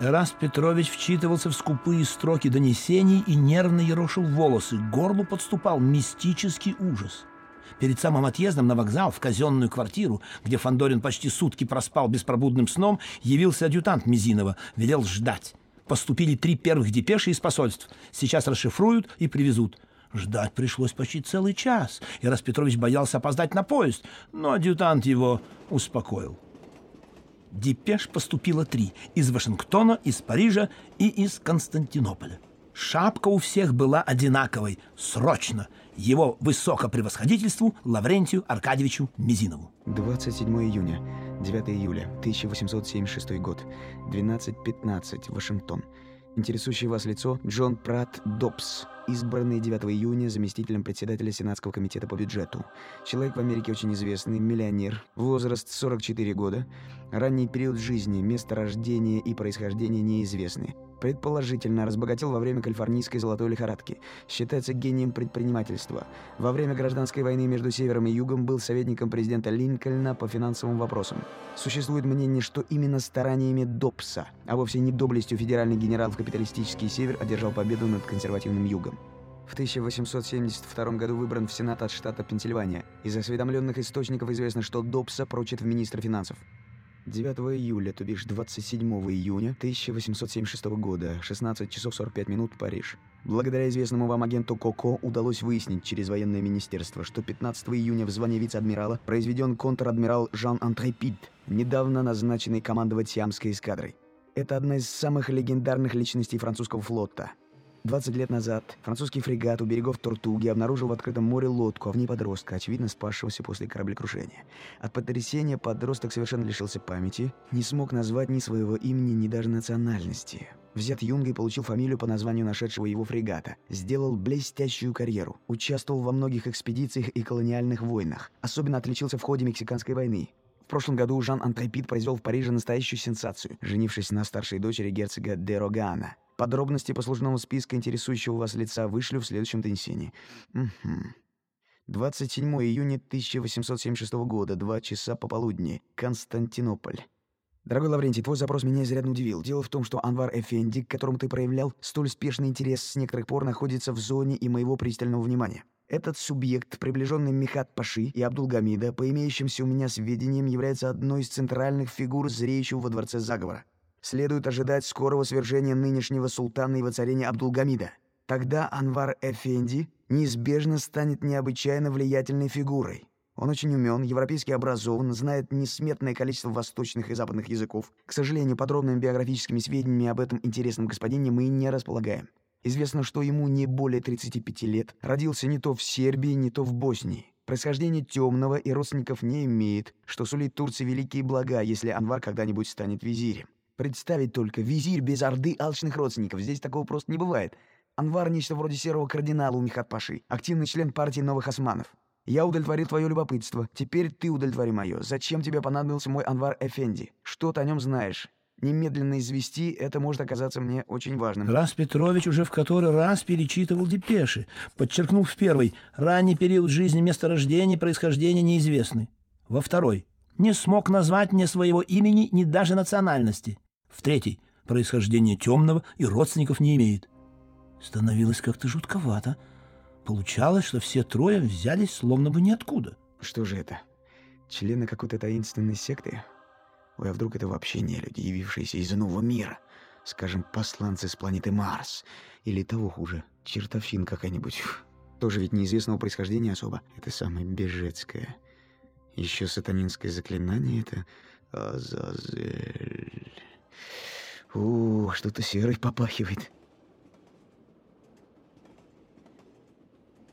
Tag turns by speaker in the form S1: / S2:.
S1: Эраст Петрович вчитывался в скупые строки донесений и нервно ерошил волосы. К горлу подступал мистический ужас. Перед самым отъездом на вокзал в казенную квартиру, где Фандорин почти сутки проспал беспробудным сном, явился адъютант Мизинова, велел ждать. Поступили три первых депеши из посольств. Сейчас расшифруют и привезут. Ждать пришлось почти целый час. Ирас Петрович боялся опоздать на поезд, но адъютант его успокоил. Депеш поступило три – из Вашингтона, из Парижа и из Константинополя. Шапка у всех была одинаковой – срочно. Его высокопревосходительству Лаврентию Аркадьевичу Мизинову.
S2: 27 июня, 9 июля, 1876 год, 12.15, Вашингтон. Интересующее вас лицо Джон Пратт Добс, избранный 9 июня заместителем председателя Сенатского комитета по бюджету. Человек в Америке очень известный, миллионер, возраст 44 года, ранний период жизни, место рождения и происхождения неизвестны. Предположительно, разбогател во время калифорнийской золотой лихорадки. Считается гением предпринимательства. Во время гражданской войны между Севером и Югом был советником президента Линкольна по финансовым вопросам. Существует мнение, что именно стараниями Добса, а вовсе не доблестью федеральный генерал в капиталистический Север одержал победу над консервативным Югом. В 1872 году выбран в Сенат от штата Пенсильвания. Из осведомленных источников известно, что Добса прочит в министра финансов. 9 июля, то бишь 27 июня 1876 года, 16 часов 45 минут, Париж. Благодаря известному вам агенту Коко удалось выяснить через военное министерство, что 15 июня в звании вице-адмирала произведен контр-адмирал Жан-Антре Пит, недавно назначенный командовать Сиамской эскадрой. Это одна из самых легендарных личностей французского флота – 20 лет назад французский фрегат у берегов Тортуги обнаружил в открытом море лодку, а в ней подростка, очевидно спасшегося после кораблекрушения. От потрясения подросток совершенно лишился памяти, не смог назвать ни своего имени, ни даже национальности. Взят юнгой получил фамилию по названию нашедшего его фрегата. Сделал блестящую карьеру. Участвовал во многих экспедициях и колониальных войнах. Особенно отличился в ходе Мексиканской войны. Прошлом году Жан Антрепид произвел в Париже настоящую сенсацию, женившись на старшей дочери герцога де Рогана. Подробности послужного списка интересующего вас лица вышлю в следующем донесении. Угу. 27 июня 1876 года, 2 часа пополудни, Константинополь. Дорогой Лаврентий, твой запрос меня изрядно удивил. Дело в том, что Анвар Эфенди, к которому ты проявлял столь спешный интерес с некоторых пор, находится в зоне и моего пристального внимания. Этот субъект, приближенный Михат Паши и Абдулгамида, по имеющимся у меня сведениям, является одной из центральных фигур зреющего во дворце заговора. Следует ожидать скорого свержения нынешнего султана и воцарения Абдулгамида. Тогда Анвар Эфенди неизбежно станет необычайно влиятельной фигурой. Он очень умен, европейски образован, знает несметное количество восточных и западных языков. К сожалению, подробными биографическими сведениями об этом интересном господине мы не располагаем. Известно, что ему не более 35 лет, родился не то в Сербии, не то в Боснии. Происхождение темного и родственников не имеет, что сулит Турции великие блага, если Анвар когда-нибудь станет визирем. Представить только, визирь без орды алчных родственников. Здесь такого просто не бывает. Анвар — нечто вроде серого кардинала у Михат-Паши, активный член партии новых османов. Я удовлетворил твое любопытство. Теперь ты удовлетвори мое. Зачем тебе понадобился мой Анвар Эфенди? Что ты о нем знаешь? Немедленно извести, это может оказаться мне очень важным.
S1: Раз Петрович уже в который раз перечитывал депеши, подчеркнул в первый «ранний период жизни, место рождения, происхождения неизвестны». Во второй «не смог назвать мне своего имени, ни даже национальности». В третий – происхождение темного и родственников не имеет. Становилось как-то жутковато. Получалось, что все трое взялись словно бы ниоткуда.
S2: Что же это? Члены какой-то таинственной секты? Ой, а вдруг это вообще не люди, явившиеся из иного мира? Скажем, посланцы с планеты Марс. Или того хуже, чертовщин какая-нибудь. Тоже ведь неизвестного происхождения особо. Это самое бежецкое. Еще сатанинское заклинание — это Азазель. У, что-то серой попахивает.